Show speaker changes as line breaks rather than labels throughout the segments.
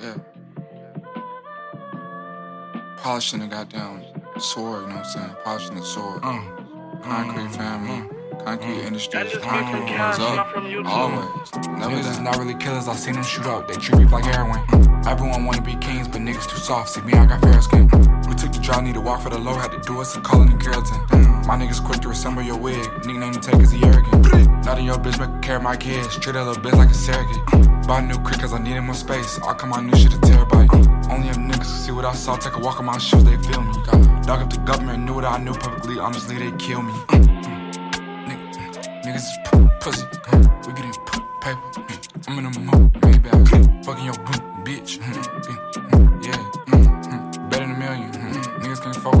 Yeah. Polishing the goddamn sword, you know what I'm saying? Polishing the sword.
Mm.
Concrete
Mm.
family.
Mm.
Concrete industries.
That just
came from
Always
Cash,
up.
not from
Always. Never
Niggas is not really killers, I seen them shoot up. They treat beef like heroin. Everyone wanna be kings, but niggas too soft. See me, I got fair skin. We took the drive, need to walk for the low, had to do it, some calling in Carrollton. My niggas quick to assemble your wig. Nickname you take cause he arrogant. In your bitch, make care carry my kids. Treat that little bitch like a surrogate. Buy a new crib cause I needed more space. All come my new shit a terabyte. Only if niggas see what I saw, take a walk on my shoes, they feel me. Dog up the government, knew what I knew publicly, honestly, they kill me. Nigg- Niggas is pussy. We getting paper. I'm in the mood, Maybach. Fucking your bitch. Yeah. Better than a million. Niggas can't fuck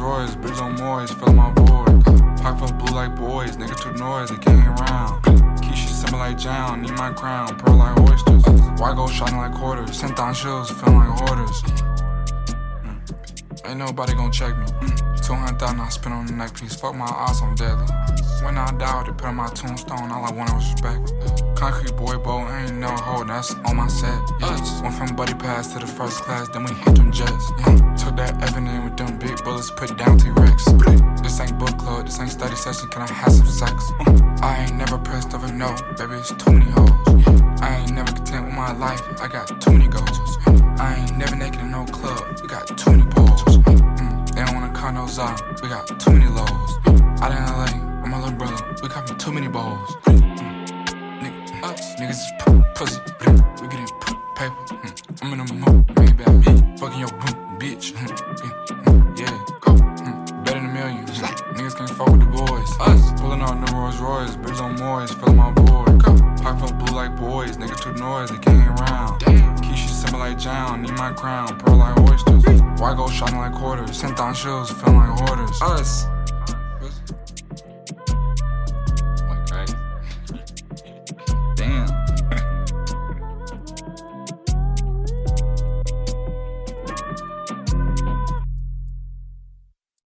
Rolls Royce, bitch Moyes, filling my void. Pocket full blue like boys, nigga too noisy, they can't round. Keisha simple like John, need my crown, pearl like oysters. White gold shining like quarters, sent on shoes, feeling like hoarders. Ain't nobody gon' check me. 200,000 I spent on the neck piece. Fuck my eyes, I'm deadly. When I die, they put on my tombstone. All I wanted was respect. Concrete boy, boy, ain't no hoe. That's on my set. Yeah. Went from buddy pass to the first class, then we hit them jets. Took that Evan with them big bullets, put down T Rex. This ain't book club, this ain't study session. Can I have some sex? I ain't never pressed over no, baby. It's too many hoes. I ain't never content with my life. I got too many goals. I ain't never naked in no club. We got too no Zara. We got too many lows. Out in LA, with my little brother. We got too many bowls. Mm, nigg- Niggas is p- pussy. We getting p- paper. Mm, I'm in the mood, Maybach. Fucking your bitch. Mm, Yeah, go. Mm, Better than a million. Niggas can't fuck with the boys. Us pulling on new Rolls Royce, bitch on Moyes, filling my void. Pocket full blue like boys, nigga too noisy, they can't round. Keisha simple like John, need my crown, pearl like oysters. White gold shining like quarters, sent on shoes, feeling like hoarders. Us